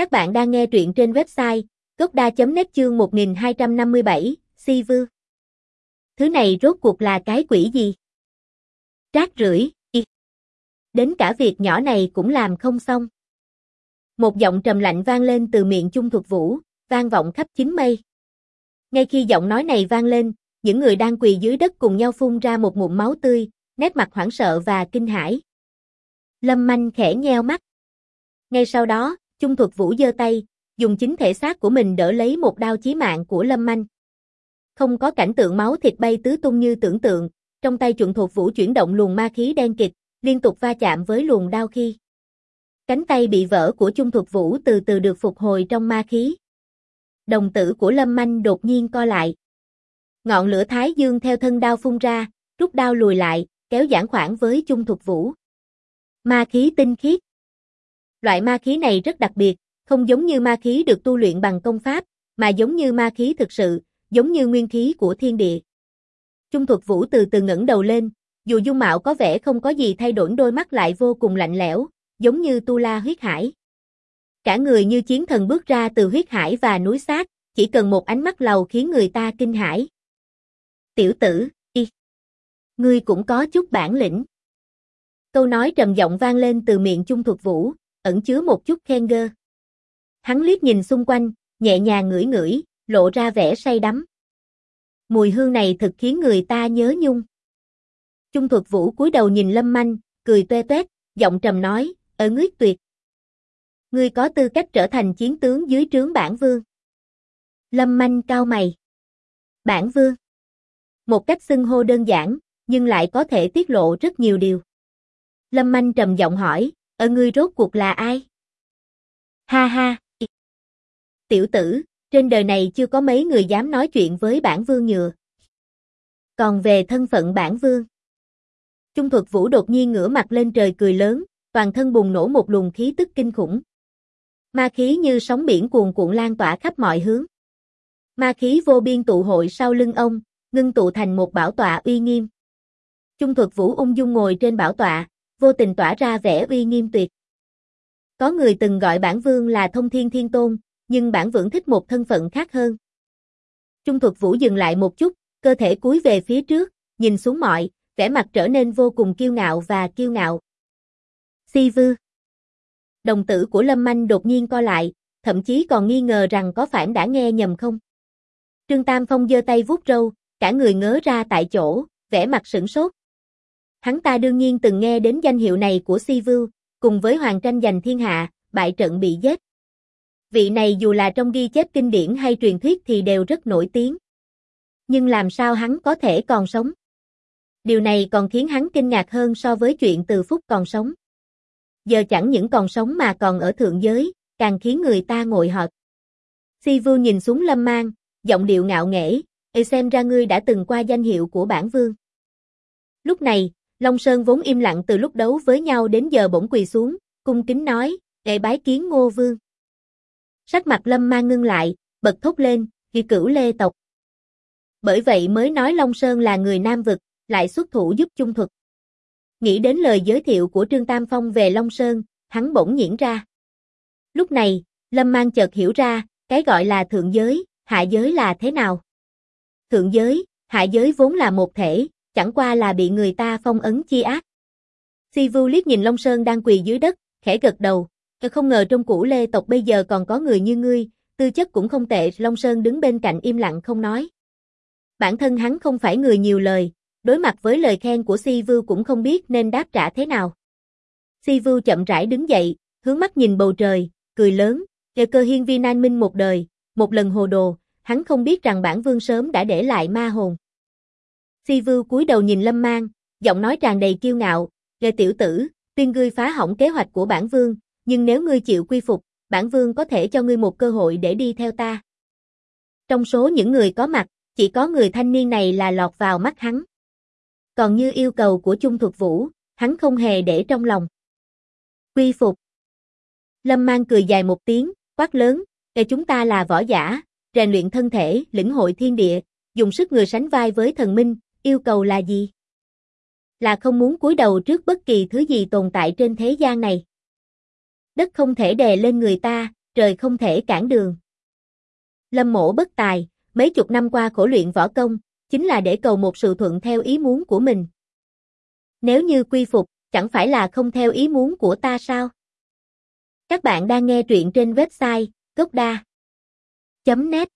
Các bạn đang nghe truyện trên website gocda.net chương 1257, Si Vư. Thứ này rốt cuộc là cái quỷ gì? Trác rưởi, y. Đến cả việc nhỏ này cũng làm không xong. Một giọng trầm lạnh vang lên từ miệng Chung Thuật Vũ, vang vọng khắp chín mây. Ngay khi giọng nói này vang lên, những người đang quỳ dưới đất cùng nhau phun ra một ngụm máu tươi, nét mặt hoảng sợ và kinh hãi. Lâm Manh khẽ nheo mắt. Ngay sau đó, Chung thuật vũ giơ tay, dùng chính thể xác của mình đỡ lấy một đao chí mạng của Lâm Manh. Không có cảnh tượng máu thịt bay tứ tung như tưởng tượng, trong tay chuẩn thuộc vũ chuyển động luồng ma khí đen kịch, liên tục va chạm với luồng đao khi. Cánh tay bị vỡ của Chung thuật vũ từ từ được phục hồi trong ma khí. Đồng tử của Lâm Manh đột nhiên co lại. Ngọn lửa thái dương theo thân đao phun ra, rút đao lùi lại, kéo giãn khoảng với Chung thuật vũ. Ma khí tinh khiết. Loại ma khí này rất đặc biệt, không giống như ma khí được tu luyện bằng công pháp, mà giống như ma khí thực sự, giống như nguyên khí của thiên địa. Trung thuật vũ từ từ ngẩng đầu lên, dù dung mạo có vẻ không có gì thay đổi đôi mắt lại vô cùng lạnh lẽo, giống như tu la huyết hải. Cả người như chiến thần bước ra từ huyết hải và núi sát, chỉ cần một ánh mắt lầu khiến người ta kinh hãi. Tiểu tử, y. Ngươi cũng có chút bản lĩnh. Câu nói trầm giọng vang lên từ miệng Trung thuật vũ, ẩn chứa một chút khen gơ. Hắn liếc nhìn xung quanh, nhẹ nhàng ngửi ngửi, lộ ra vẻ say đắm. Mùi hương này thật khiến người ta nhớ nhung. Trung thuật vũ cúi đầu nhìn Lâm Manh, cười toe toét, giọng trầm nói, ở ngước tuyệt. Ngươi có tư cách trở thành chiến tướng dưới trướng bản vương. Lâm Manh cao mày. Bản vương. Một cách xưng hô đơn giản, nhưng lại có thể tiết lộ rất nhiều điều. Lâm Manh trầm giọng hỏi, Ờ, ở ngươi rốt cuộc là ai? Ha ha. Tiểu tử, trên đời này chưa có mấy người dám nói chuyện với bản vương nhựa. Còn về thân phận bản vương. Trung thuật vũ đột nhiên ngửa mặt lên trời cười lớn, toàn thân bùng nổ một luồng khí tức kinh khủng. Ma khí như sóng biển cuồn cuộn lan tỏa khắp mọi hướng. Ma khí vô biên tụ hội sau lưng ông, ngưng tụ thành một bảo tọa uy nghiêm. Trung thuật vũ ung dung ngồi trên bảo tọa, vô tình tỏa ra vẻ uy nghiêm tuyệt. Có người từng gọi bản vương là thông thiên thiên tôn, nhưng bản vương thích một thân phận khác hơn. Trung thuật vũ dừng lại một chút, cơ thể cúi về phía trước, nhìn xuống mọi, vẻ mặt trở nên vô cùng kiêu ngạo và kiêu ngạo. Si vư. Đồng tử của Lâm Manh đột nhiên co lại, thậm chí còn nghi ngờ rằng có phải đã nghe nhầm không. Trương Tam Phong giơ tay vuốt râu, cả người ngớ ra tại chỗ, vẻ mặt sửng sốt. Hắn ta đương nhiên từng nghe đến danh hiệu này của Si Vưu, cùng với Hoàng tranh giành thiên hạ, bại trận bị giết. Vị này dù là trong ghi chép kinh điển hay truyền thuyết thì đều rất nổi tiếng. Nhưng làm sao hắn có thể còn sống? Điều này còn khiến hắn kinh ngạc hơn so với chuyện từ phút còn sống. Giờ chẳng những còn sống mà còn ở thượng giới, càng khiến người ta ngồi hợt. Si Vưu nhìn xuống Lâm Mang, giọng điệu ngạo nghễ, "Ê xem ra ngươi đã từng qua danh hiệu của bản vương." Lúc này, Long Sơn vốn im lặng từ lúc đấu với nhau đến giờ bỗng quỳ xuống, cung kính nói, để bái kiến ngô vương. Sắc mặt lâm mang ngưng lại, bật thốt lên, ghi cửu lê tộc. Bởi vậy mới nói Long Sơn là người nam vực, lại xuất thủ giúp chung thuật. Nghĩ đến lời giới thiệu của Trương Tam Phong về Long Sơn, hắn bỗng nhiễn ra. Lúc này, Lâm Mang chợt hiểu ra, cái gọi là thượng giới, hạ giới là thế nào. Thượng giới, hạ giới vốn là một thể, chẳng qua là bị người ta phong ấn chi ác. Si Vu liếc nhìn Long Sơn đang quỳ dưới đất, khẽ gật đầu, ờ, không ngờ trong củ lê tộc bây giờ còn có người như ngươi, tư chất cũng không tệ, Long Sơn đứng bên cạnh im lặng không nói. Bản thân hắn không phải người nhiều lời, đối mặt với lời khen của Si Vu cũng không biết nên đáp trả thế nào. Si Vu chậm rãi đứng dậy, hướng mắt nhìn bầu trời, cười lớn, kêu cơ hiên vi nan minh một đời, một lần hồ đồ, hắn không biết rằng bản vương sớm đã để lại ma hồn. Si Vưu cúi đầu nhìn Lâm Mang, giọng nói tràn đầy kiêu ngạo, "Lệ tiểu tử, tuyên ngươi phá hỏng kế hoạch của bản vương, nhưng nếu ngươi chịu quy phục, bản vương có thể cho ngươi một cơ hội để đi theo ta." Trong số những người có mặt, chỉ có người thanh niên này là lọt vào mắt hắn. Còn như yêu cầu của Chung Thuật Vũ, hắn không hề để trong lòng. Quy phục. Lâm Mang cười dài một tiếng, quát lớn, "Kẻ chúng ta là võ giả, rèn luyện thân thể, lĩnh hội thiên địa, dùng sức người sánh vai với thần minh, yêu cầu là gì? Là không muốn cúi đầu trước bất kỳ thứ gì tồn tại trên thế gian này. Đất không thể đè lên người ta, trời không thể cản đường. Lâm Mộ bất tài, mấy chục năm qua khổ luyện võ công, chính là để cầu một sự thuận theo ý muốn của mình. Nếu như quy phục, chẳng phải là không theo ý muốn của ta sao? Các bạn đang nghe truyện trên website gocda.net